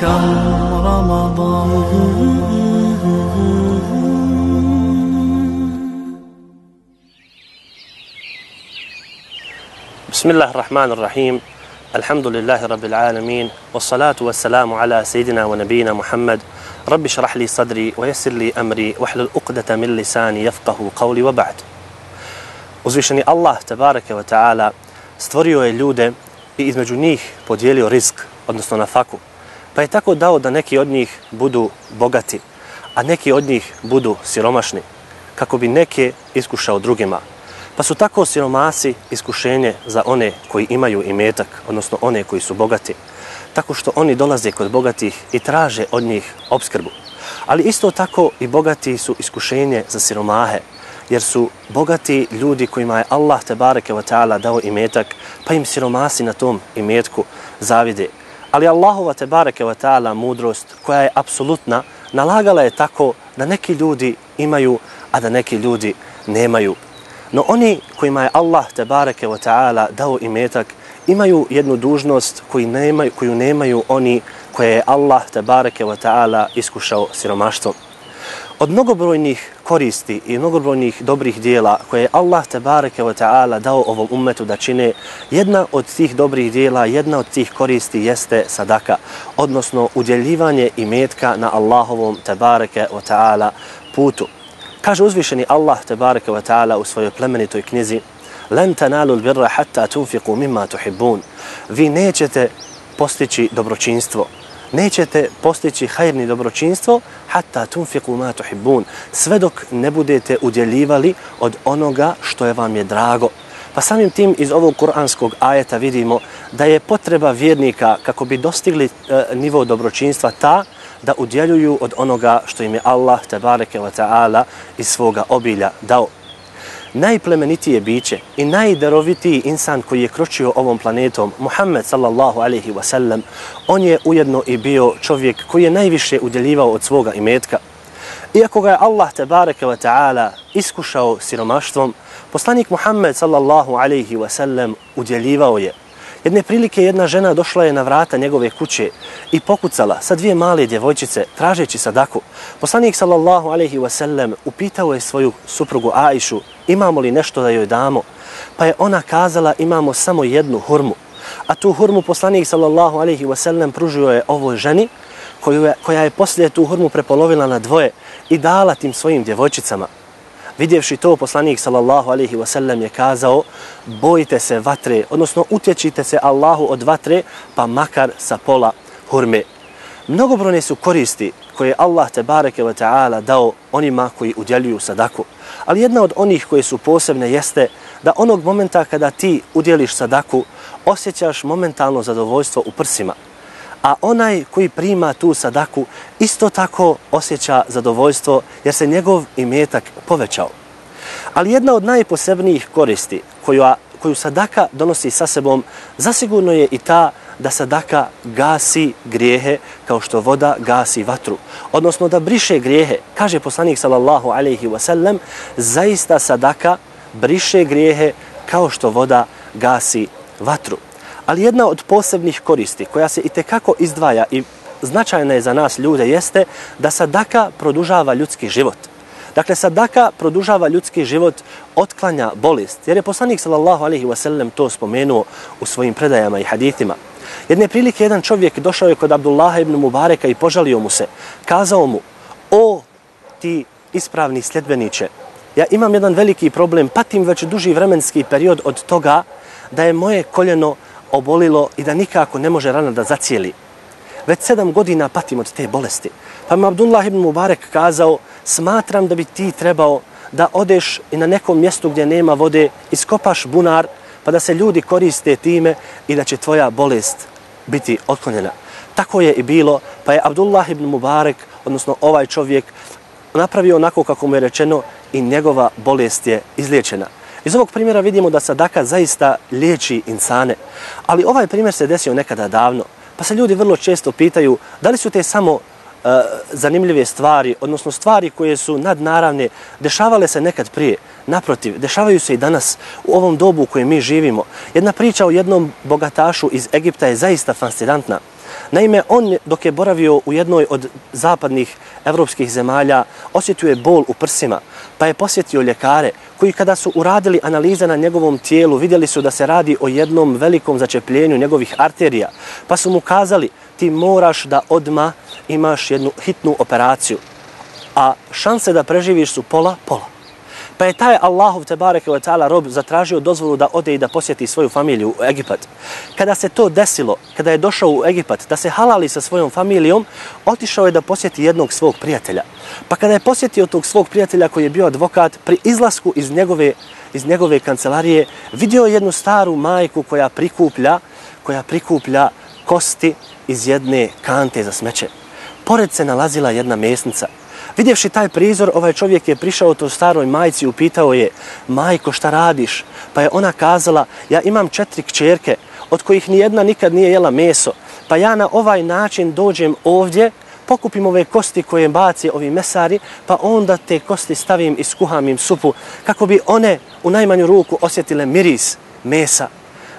كم رمضان. بسم الله الرحمن الرحيم. الحمد لله رب العالمين والصلاة والسلام على سيدنا ونبينا محمد. رب اشرح لي صدري ويسر لي أمري واحلل عقدة من لساني يفقه قولي وبعد. Uzvišeni Allah, tabaraka wa ta'ala, stvorio je ljude i između njih podijelio risk, odnosno na faku. Pa je tako dao da neki od njih budu bogati, a neki od njih budu siromašni, kako bi neke iskušao drugima. Pa su tako siromasi iskušenje za one koji imaju imetak, odnosno one koji su bogati. Tako što oni dolaze kod bogatih i traže od njih obskrbu. Ali isto tako i bogati su iskušenje za siromahe, jer su bogati ljudi kojima je Allah te bareke ve taala dao imetak, pa im siromasi na tom imetku zavide. Ali Allahova te bareke ve taala mudrost koja je apsolutna nalagala je tako da neki ljudi imaju, a da neki ljudi nemaju. No oni kojima je Allah te bareke ve taala dao imetak imaju jednu dužnost koju nemaju, koju nemaju oni koje je Allah te bareke ve taala iskušao siromaštvom. Od mnogobrojnih koristi i mnogobrojnih dobrih dijela koje je Allah tebareke ve ta'ala dao ovom ummetu da čine, jedna od tih dobrih dijela, jedna od tih koristi jeste sadaka, odnosno udjeljivanje i metka na Allahovom tebareke ve ta'ala putu. Kaže uzvišeni Allah tebareke ve ta'ala u svojoj plemenitoj knjizi Len tanalu birra hatta tunfiqu mimma tuhibun Vi nećete postići dobročinstvo, nećete postići hajrni dobročinstvo hatta tunfiqu ma tuhibbun sve dok ne budete udjeljivali od onoga što je vam je drago. Pa samim tim iz ovog kuranskog ajeta vidimo da je potreba vjernika kako bi dostigli e, nivo dobročinstva ta da udjeljuju od onoga što im je Allah tebareke ve taala iz svoga obilja dao najplemenitije biće i najdarovitiji insan koji je kročio ovom planetom, Muhammed sallallahu alaihi wa sallam, on je ujedno i bio čovjek koji je najviše udjeljivao od svoga imetka. Iako ga je Allah tebareke wa ta'ala iskušao siromaštvom, poslanik Muhammed sallallahu alaihi wa sallam udjeljivao je Jedne prilike jedna žena došla je na vrata njegove kuće i pokucala sa dvije male djevojčice tražeći sadaku. Poslanik sallallahu alaihi wasallam upitao je svoju suprugu Aishu imamo li nešto da joj damo. Pa je ona kazala imamo samo jednu hurmu. A tu hurmu poslanik sallallahu alaihi wasallam pružio je ovoj ženi koja je poslije tu hurmu prepolovila na dvoje i dala tim svojim djevojčicama. Vidjevši to, poslanik sallallahu alaihi wasallam je kazao bojite se vatre, odnosno utječite se Allahu od vatre, pa makar sa pola hurme. Mnogobrone su koristi koje Allah te bareke wa ta'ala dao onima koji udjeljuju sadaku. Ali jedna od onih koje su posebne jeste da onog momenta kada ti udjeliš sadaku, osjećaš momentalno zadovoljstvo u prsima a onaj koji prima tu sadaku isto tako osjeća zadovoljstvo jer se njegov imetak povećao. Ali jedna od najposebnijih koristi koju, koju sadaka donosi sa sebom zasigurno je i ta da sadaka gasi grijehe kao što voda gasi vatru. Odnosno da briše grijehe. Kaže poslanik sallallahu alaihi wasallam, zaista sadaka briše grijehe kao što voda gasi vatru. Ali jedna od posebnih koristi koja se i tekako izdvaja i značajna je za nas ljude jeste da sadaka produžava ljudski život. Dakle, sadaka produžava ljudski život, otklanja bolest. Jer je poslanik sallallahu alaihi wa sallam to spomenuo u svojim predajama i hadithima. Jedne prilike jedan čovjek došao je kod Abdullaha ibn Mubareka i požalio mu se. Kazao mu, o ti ispravni sljedbeniće, ja imam jedan veliki problem, patim već duži vremenski period od toga da je moje koljeno obolilo i da nikako ne može rana da zacijeli. Već sedam godina patim od te bolesti. Pa mi Abdullah ibn Mubarek kazao, smatram da bi ti trebao da odeš i na nekom mjestu gdje nema vode, iskopaš bunar, pa da se ljudi koriste time i da će tvoja bolest biti otklonjena. Tako je i bilo, pa je Abdullah ibn Mubarek, odnosno ovaj čovjek, napravio onako kako mu je rečeno i njegova bolest je izliječena. Iz ovog primjera vidimo da sadaka zaista liječi insane. Ali ovaj primjer se desio nekada davno. Pa se ljudi vrlo često pitaju da li su te samo uh, zanimljive stvari, odnosno stvari koje su nadnaravne, dešavale se nekad prije. Naprotiv, dešavaju se i danas u ovom dobu u kojem mi živimo. Jedna priča o jednom bogatašu iz Egipta je zaista fascinantna. Naime, on dok je boravio u jednoj od zapadnih evropskih zemalja, osjetio je bol u prsima, pa je posjetio ljekare koji kada su uradili analize na njegovom tijelu, vidjeli su da se radi o jednom velikom začepljenju njegovih arterija, pa su mu kazali ti moraš da odma imaš jednu hitnu operaciju, a šanse da preživiš su pola, pola. Pa je taj Allahov te bareke ve taala rob zatražio dozvolu da ode i da posjeti svoju familiju u Egipat. Kada se to desilo, kada je došao u Egipat da se halali sa svojom familijom, otišao je da posjeti jednog svog prijatelja. Pa kada je posjetio tog svog prijatelja koji je bio advokat, pri izlasku iz njegove iz njegove kancelarije vidio jednu staru majku koja prikuplja koja prikuplja kosti iz jedne kante za smeće. Pored se nalazila jedna mesnica. Vidjevši taj prizor, ovaj čovjek je prišao to staroj majci i upitao je, majko šta radiš? Pa je ona kazala, ja imam četiri kćerke, od kojih ni jedna nikad nije jela meso, pa ja na ovaj način dođem ovdje, pokupim ove kosti koje baci ovi mesari, pa onda te kosti stavim i skuham im supu, kako bi one u najmanju ruku osjetile miris mesa.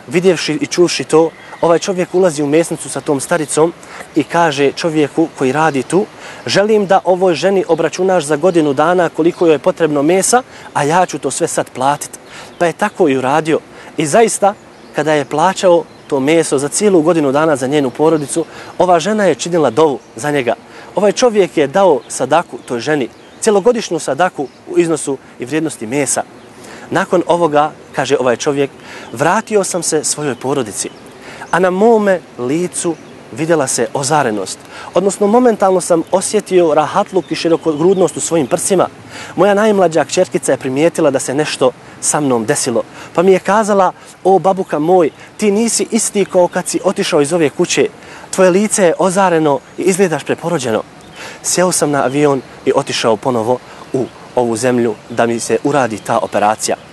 Vidjevši i čuši to, ovaj čovjek ulazi u mesnicu sa tom staricom i kaže čovjeku koji radi tu, želim da ovoj ženi obračunaš za godinu dana koliko joj je potrebno mesa, a ja ću to sve sad platiti. Pa je tako i uradio. I zaista, kada je plaćao to meso za cijelu godinu dana za njenu porodicu, ova žena je činila dovu za njega. Ovaj čovjek je dao sadaku toj ženi, cijelogodišnju sadaku u iznosu i vrijednosti mesa. Nakon ovoga, kaže ovaj čovjek, vratio sam se svojoj porodici, a na mome licu vidjela se ozarenost. Odnosno, momentalno sam osjetio rahatluk i širokogrudnost u svojim prsima. Moja najmlađa kćerkica je primijetila da se nešto sa mnom desilo. Pa mi je kazala, o babuka moj, ti nisi isti kao kad si otišao iz ove kuće. Tvoje lice je ozareno i izgledaš preporođeno. Sjeo sam na avion i otišao ponovo u ovu zemlju da mi se uradi ta operacija.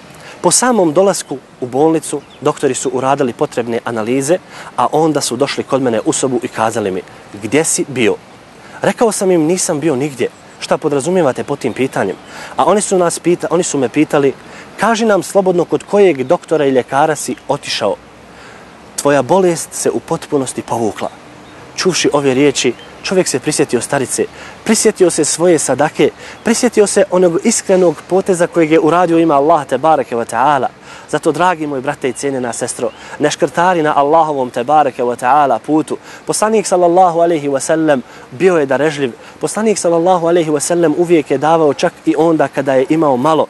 Po samom dolasku u bolnicu doktori su uradili potrebne analize, a onda su došli kod mene u sobu i kazali mi gdje si bio. Rekao sam im nisam bio nigdje. Šta podrazumijevate po tim pitanjem? A oni su, nas pita, oni su me pitali kaži nam slobodno kod kojeg doktora i ljekara si otišao. Tvoja bolest se u potpunosti povukla. Čuvši ove riječi, čovjek se prisjetio starice, prisjetio se svoje sadake, prisjetio se onog iskrenog poteza kojeg je uradio ima Allah te bareke wa ta'ala. Zato, dragi moj brate i cijenjena sestro, ne škrtari na Allahovom te bareke wa ta'ala putu. Poslanik sallallahu alaihi wa sallam bio je darežljiv. Poslanik sallallahu alaihi wa sallam uvijek je davao čak i onda kada je imao malo.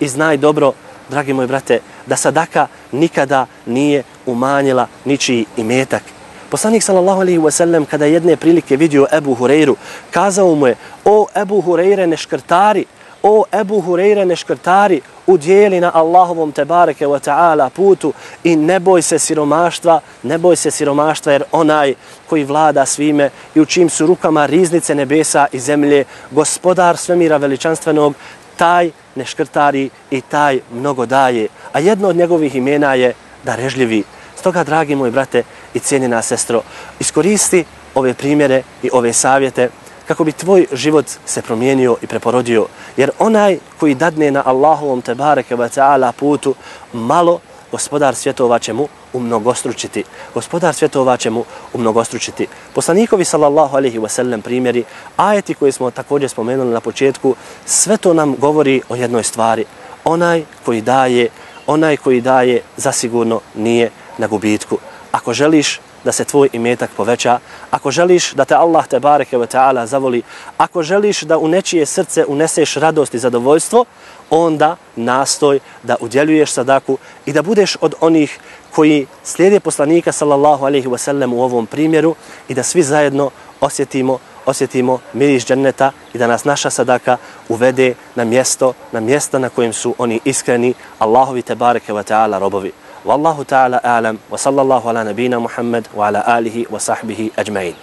I znaj dobro, dragi moj brate, da sadaka nikada nije umanjila ničiji imetak. Poslanik sallallahu alaihi ve sellem kada jedne prilike vidio Ebu Hurajru, kazao mu je: "O Ebu Hurajre neškrtari, o Ebu Hurajre neškrtari, udjeli na Allahovom tebareke wa ve taala putu i ne boj se siromaštva, ne boj se siromaštva jer onaj koji vlada svime i u čim su rukama riznice nebesa i zemlje, gospodar svemira veličanstvenog, taj ne škrtari i taj mnogo daje. A jedno od njegovih imena je darežljivi. Stoga, dragi moj brate i cijenjena sestro, iskoristi ove primjere i ove savjete kako bi tvoj život se promijenio i preporodio. Jer onaj koji dadne na Allahovom tebareke wa ta'ala putu malo, gospodar svjetova će mu umnogostručiti. Gospodar svjetova će mu umnogostručiti. Poslanikovi sallallahu alaihi wa sallam primjeri, ajeti koje smo također spomenuli na početku, sve to nam govori o jednoj stvari. Onaj koji daje, onaj koji daje zasigurno nije na gubitku. Ako želiš da se tvoj imetak poveća, ako želiš da te Allah te bareke ve taala zavoli, ako želiš da u nečije srce uneseš radost i zadovoljstvo, onda nastoj da udjeljuješ sadaku i da budeš od onih koji slijede poslanika sallallahu alejhi ve sellem u ovom primjeru i da svi zajedno osjetimo osjetimo miris dženneta i da nas naša sadaka uvede na mjesto, na mjesta na kojem su oni iskreni Allahovi te bareke ve taala robovi. والله تعالى أعلم وصلى الله على نبينا محمد وعلى آله وصحبه أجمعين.